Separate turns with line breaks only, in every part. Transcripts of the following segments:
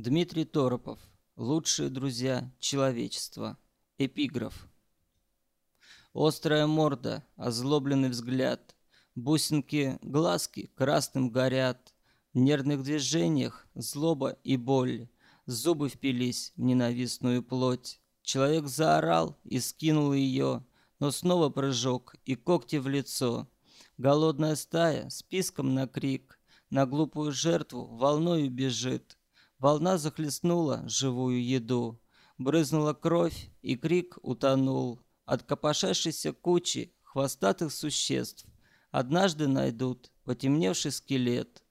Дмитрий Торопов. Лучшие друзья человечества. Эпиграф. Острая морда, озлобленный взгляд, Бусинки глазки красным горят, В нервных движениях злоба и боль, Зубы впились в ненавистную плоть. Человек заорал и скинул ее, Но снова прыжок и когти в лицо. Голодная стая списком на крик, На глупую жертву волною бежит. Волна захлестнула живую еду, брызнула кровь, и крик утонул. От копошащейся кучи хвостатых существ однажды найдут потемневший скелет.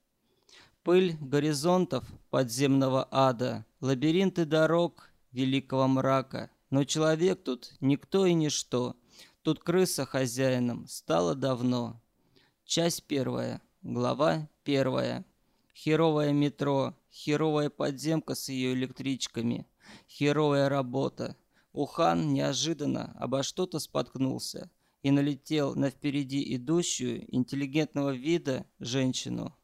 Пыль горизонтов подземного ада, лабиринты дорог великого мрака. Но человек тут никто и ничто, тут крыса хозяином стала давно. Часть первая, глава первая. Херовое метро, херовая подземка с ее электричками, херовая работа. Ухан неожиданно обо что-то споткнулся и налетел на впереди идущую, интеллигентного вида, женщину.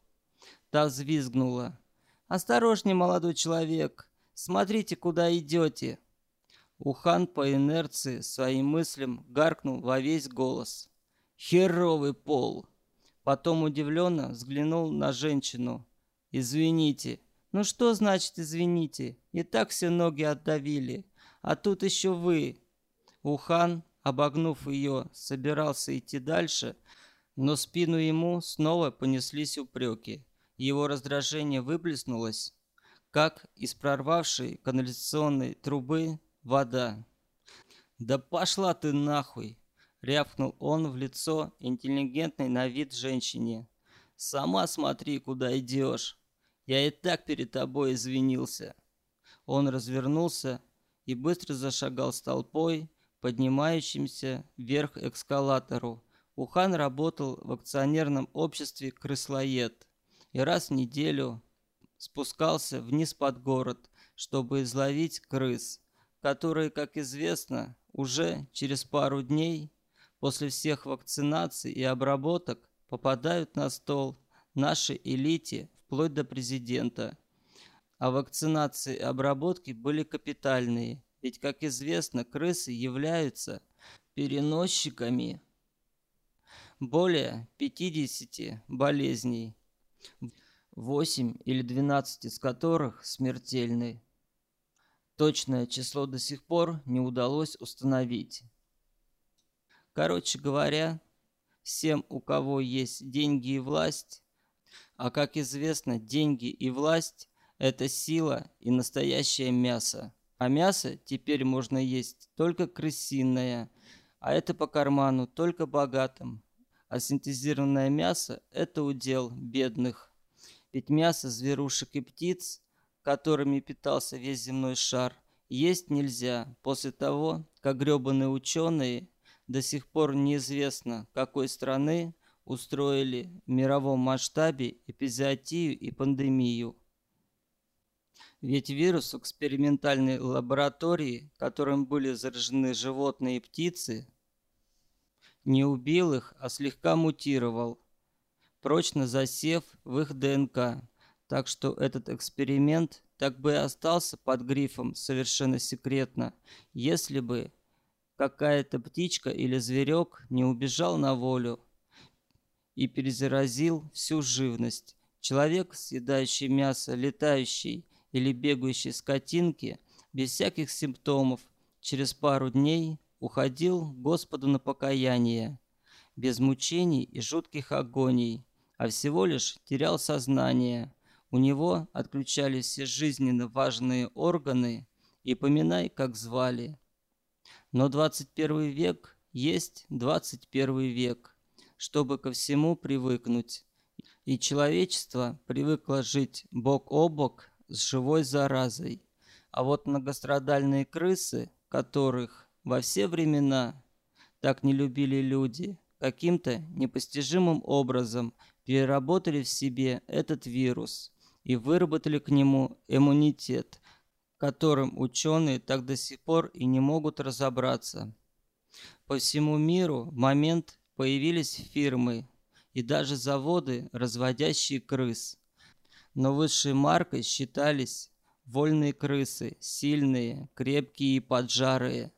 Та взвизгнула. «Осторожней, молодой человек! Смотрите, куда идете!» Ухан по инерции своим мыслям гаркнул во весь голос. «Херовый пол!» Потом удивленно взглянул на женщину, «Извините». «Ну что значит «извините»? И так все ноги отдавили. А тут еще вы». Ухан, обогнув ее, собирался идти дальше, но спину ему снова понеслись упреки. Его раздражение выплеснулось, как из прорвавшей канализационной трубы вода. «Да пошла ты нахуй!» — рявкнул он в лицо интеллигентной на вид женщине. «Сама смотри, куда идешь!» Я и так перед тобой извинился». Он развернулся и быстро зашагал с толпой, поднимающимся вверх эскалатору. Ухан работал в акционерном обществе «Крыслоед» и раз в неделю спускался вниз под город, чтобы изловить крыс, которые, как известно, уже через пару дней после всех вакцинаций и обработок попадают на стол нашей элите вплоть до президента. А вакцинации и обработки были капитальные, ведь, как известно, крысы являются переносчиками более 50 болезней, 8 или 12 из которых смертельны. Точное число до сих пор не удалось установить. Короче говоря, всем, у кого есть деньги и власть, а как известно, деньги и власть – это сила и настоящее мясо. А мясо теперь можно есть только крысиное, а это по карману только богатым. А синтезированное мясо – это удел бедных. Ведь мясо зверушек и птиц, которыми питался весь земной шар, есть нельзя после того, как гребаные ученые до сих пор неизвестно какой страны устроили в мировом масштабе эпизоотию и пандемию. Ведь вирус в экспериментальной лаборатории, которым были заражены животные и птицы, не убил их, а слегка мутировал, прочно засев в их ДНК. Так что этот эксперимент так бы и остался под грифом совершенно секретно, если бы какая-то птичка или зверек не убежал на волю и перезаразил всю живность. Человек, съедающий мясо летающей или бегающей скотинки, без всяких симптомов, через пару дней уходил Господу на покаяние, без мучений и жутких агоний, а всего лишь терял сознание. У него отключались все жизненно важные органы, и поминай, как звали. Но 21 век есть 21 век чтобы ко всему привыкнуть. И человечество привыкло жить бок о бок с живой заразой. А вот многострадальные крысы, которых во все времена так не любили люди, каким-то непостижимым образом переработали в себе этот вирус и выработали к нему иммунитет, которым ученые так до сих пор и не могут разобраться. По всему миру в момент Появились фирмы и даже заводы, разводящие крыс. Но высшей маркой считались вольные крысы, сильные, крепкие и поджарые,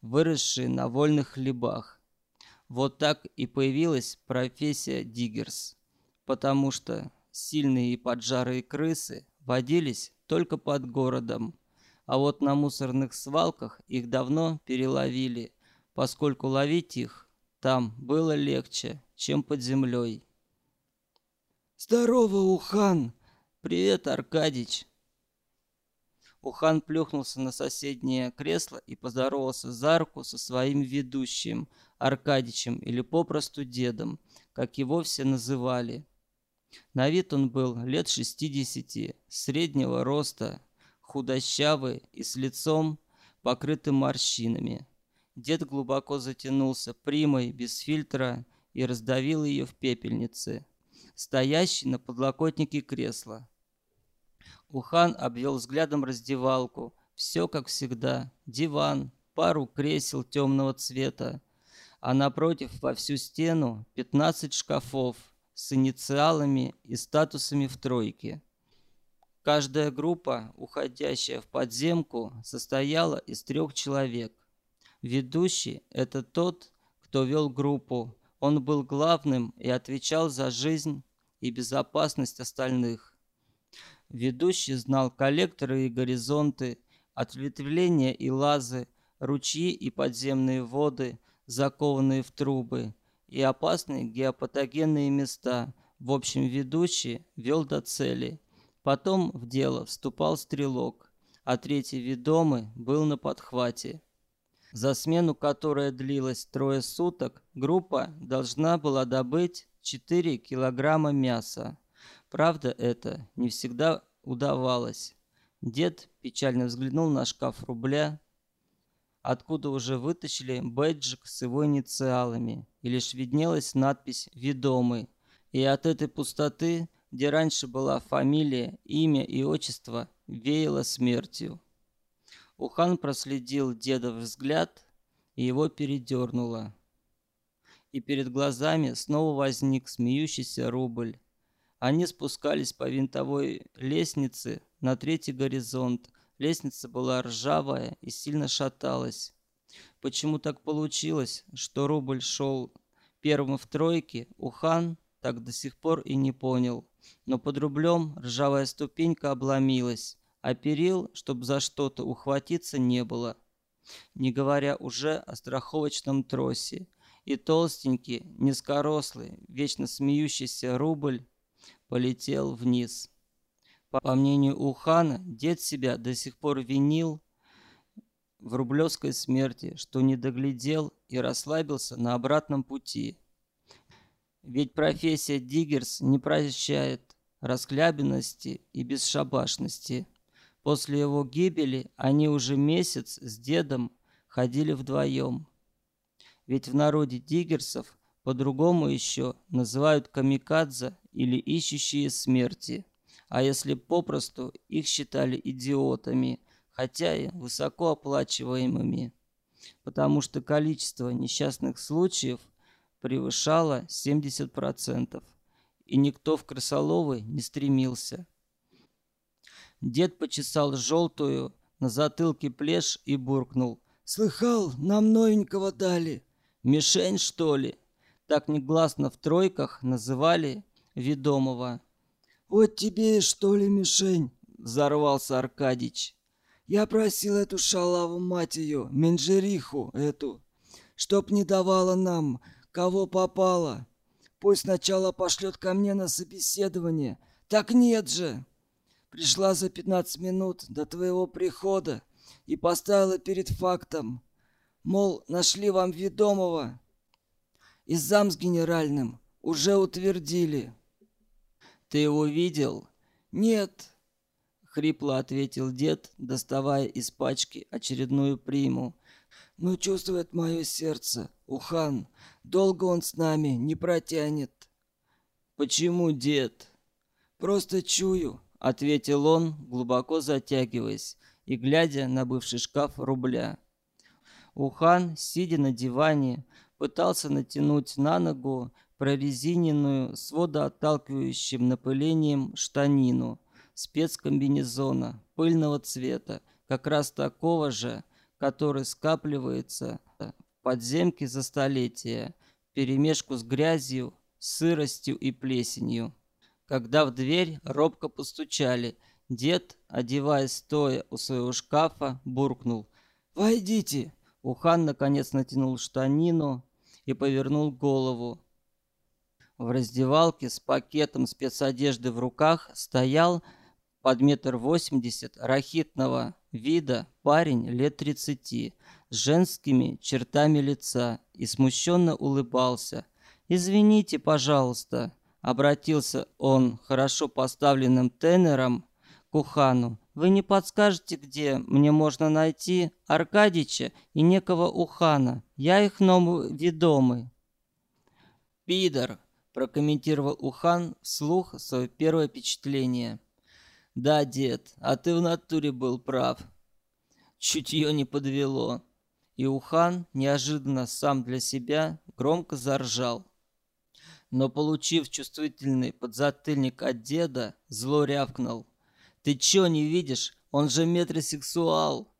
выросшие на вольных хлебах. Вот так и появилась профессия диггерс, потому что сильные и поджарые крысы водились только под городом, а вот на мусорных свалках их давно переловили, поскольку ловить их там было легче, чем под землей.
«Здорово, Ухан!»
«Привет, Аркадич!» Ухан плюхнулся на соседнее кресло и поздоровался за руку со своим ведущим, Аркадичем или попросту дедом, как его все называли. На вид он был лет шестидесяти, среднего роста, худощавый и с лицом, покрытым морщинами. Дед глубоко затянулся примой без фильтра и раздавил ее в пепельнице, стоящей на подлокотнике кресла. Ухан обвел взглядом раздевалку. Все как всегда. Диван, пару кресел темного цвета, а напротив во всю стену 15 шкафов с инициалами и статусами в тройке. Каждая группа, уходящая в подземку, состояла из трех человек. Ведущий – это тот, кто вел группу. Он был главным и отвечал за жизнь и безопасность остальных. Ведущий знал коллекторы и горизонты, ответвления и лазы, ручьи и подземные воды, закованные в трубы, и опасные геопатогенные места. В общем, ведущий вел до цели. Потом в дело вступал стрелок, а третий ведомый был на подхвате. За смену, которая длилась трое суток, группа должна была добыть 4 килограмма мяса. Правда, это не всегда удавалось. Дед печально взглянул на шкаф рубля, откуда уже вытащили бэджик с его инициалами, и лишь виднелась надпись «Ведомый». И от этой пустоты, где раньше была фамилия, имя и отчество, веяло смертью. Ухан проследил деда взгляд, и его передернуло. И перед глазами снова возник смеющийся рубль. Они спускались по винтовой лестнице на третий горизонт. Лестница была ржавая и сильно шаталась. Почему так получилось, что рубль шел первым в тройке, Ухан так до сих пор и не понял. Но под рублем ржавая ступенька обломилась а перил, чтобы за что-то ухватиться, не было. Не говоря уже о страховочном тросе. И толстенький, низкорослый, вечно смеющийся рубль полетел вниз. По мнению Ухана, дед себя до сих пор винил в рублевской смерти, что не доглядел и расслабился на обратном пути. Ведь профессия Диггерс не прощает расхлябенности и бесшабашности. После его гибели они уже месяц с дедом ходили вдвоем. Ведь в народе диггерсов по-другому еще называют камикадзе или ищущие смерти. А если попросту, их считали идиотами, хотя и высокооплачиваемыми. Потому что количество несчастных случаев превышало 70%. И никто в крысоловы не стремился. Дед почесал желтую на затылке плешь и буркнул.
«Слыхал, нам новенького дали».
«Мишень, что ли?» Так негласно в тройках называли ведомого.
«Вот тебе и что ли мишень?»
— взорвался Аркадич.
«Я просил эту шалаву мать ее, менжериху эту, чтоб не давала нам, кого попало. Пусть сначала пошлет ко мне на собеседование. Так нет же!» Пришла за 15 минут до твоего прихода и поставила перед фактом, мол, нашли вам ведомого, и зам с генеральным уже утвердили.
Ты его видел?
Нет,
хрипло ответил дед, доставая из пачки очередную приму.
Но чувствует мое сердце, Ухан, долго он с нами не протянет.
Почему, дед?
Просто чую,
ответил он, глубоко затягиваясь и глядя на бывший шкаф рубля. Ухан, сидя на диване, пытался натянуть на ногу прорезиненную с водоотталкивающим напылением штанину, спецкомбинезона пыльного цвета, как раз такого же, который скапливается в подземке за столетия, перемешку с грязью, сыростью и плесенью. Когда в дверь робко постучали, дед, одеваясь стоя у своего шкафа, буркнул «Войдите!» Ухан наконец натянул штанину и повернул голову. В раздевалке с пакетом спецодежды в руках стоял под метр восемьдесят рахитного вида парень лет тридцати с женскими чертами лица и смущенно улыбался. «Извините, пожалуйста», — обратился он хорошо поставленным тенором к Ухану. «Вы не подскажете, где мне можно найти Аркадича и некого Ухана? Я их новый ведомый».
«Пидор!» — прокомментировал Ухан вслух свое первое впечатление. «Да, дед, а ты в натуре был прав. Чутье не подвело». И Ухан неожиданно сам для себя громко заржал. Но, получив чувствительный подзатыльник от деда, зло рявкнул. «Ты чё не видишь? Он же метросексуал!»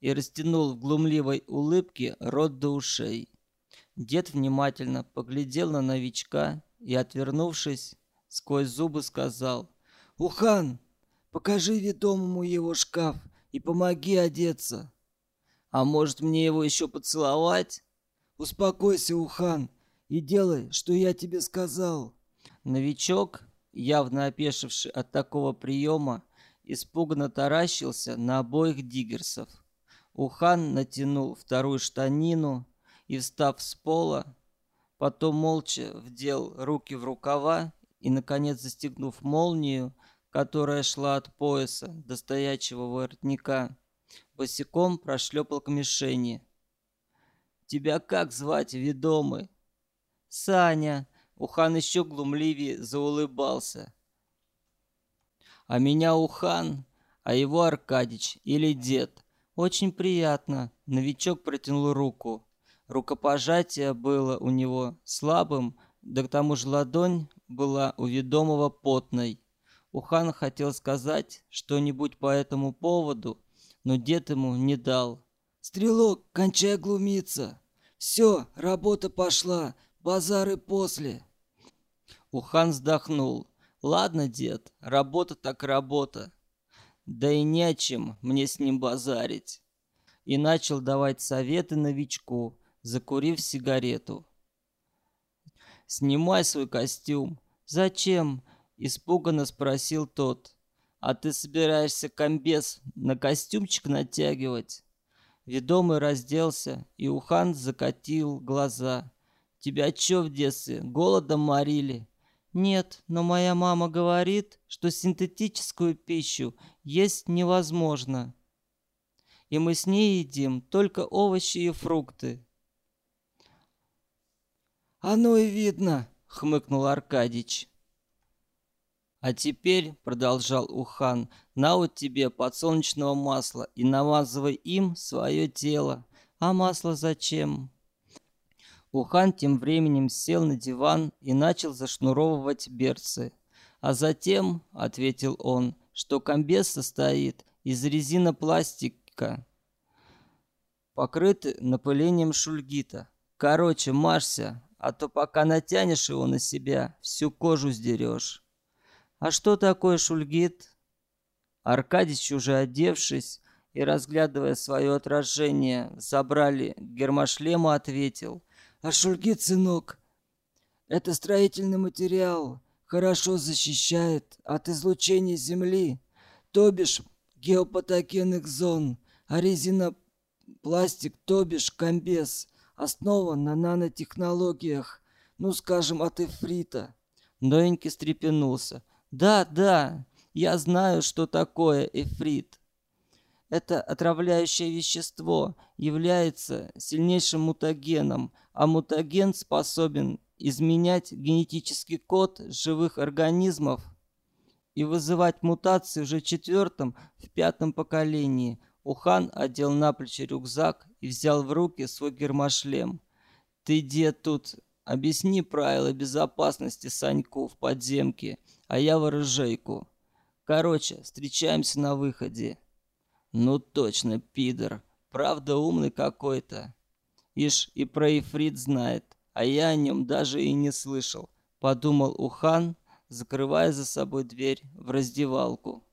И растянул в глумливой улыбке рот до ушей. Дед внимательно поглядел на новичка и, отвернувшись, сквозь зубы сказал «Ухан, покажи ведомому его шкаф и помоги одеться. А может мне его еще поцеловать?» «Успокойся, Ухан, и делай, что я тебе сказал».
Новичок, явно опешивший от такого приема, испуганно таращился на обоих диггерсов. Ухан натянул вторую штанину и, встав с пола, Потом молча вдел руки в рукава и, наконец, застегнув молнию, которая шла от пояса до стоячего воротника, босиком прошлепал к мишени. «Тебя как звать, ведомый?» «Саня!» Ухан еще глумливее заулыбался. «А меня Ухан, а его Аркадич или дед. Очень приятно!» Новичок протянул руку. Рукопожатие было у него слабым, да к тому же ладонь была у ведомого потной. Ухан хотел сказать что-нибудь по этому поводу, но дед ему не дал.
«Стрелок, кончай глумиться! Все, работа пошла, базары после!»
Ухан вздохнул. «Ладно, дед, работа так работа. Да и не о чем мне с ним базарить». И начал давать советы новичку, закурив сигарету. «Снимай свой костюм». «Зачем?» – испуганно спросил тот. «А ты собираешься комбез на костюмчик натягивать?» Ведомый разделся, и Ухан закатил глаза. «Тебя чё в детстве, голодом морили?» «Нет, но моя мама говорит, что синтетическую пищу есть невозможно. И мы с ней едим только овощи и фрукты.
«Оно и видно», — хмыкнул Аркадич.
«А теперь», — продолжал Ухан, — «на вот тебе подсолнечного масла и намазывай им свое тело. А масло зачем?» Ухан тем временем сел на диван и начал зашнуровывать берцы. «А затем», — ответил он, — «что комбез состоит из резинопластика, покрыты напылением шульгита. Короче, машься, а то пока натянешь его на себя, всю кожу сдерешь. А что такое шульгит? Аркадич, уже одевшись и разглядывая свое отражение, забрали гермошлема, ответил.
А шульгит, сынок, это строительный материал, хорошо защищает от излучения Земли, то бишь геопатогенных зон, а резина пластик, то бишь комбез – основан на нанотехнологиях, ну, скажем, от эфрита».
Новенький стрепенулся. «Да, да, я знаю, что такое эфрит. Это отравляющее вещество является сильнейшим мутагеном, а мутаген способен изменять генетический код живых организмов и вызывать мутации уже в четвертом, в пятом поколении. Ухан одел на плечи рюкзак и взял в руки свой гермошлем. «Ты, дед, тут объясни правила безопасности Саньку в подземке, а я в оружейку. Короче, встречаемся на выходе. Ну точно, пидор. Правда умный какой-то. Ишь, и про Ифрит знает, а я о нем даже и не слышал. Подумал Ухан, закрывая за собой дверь в раздевалку.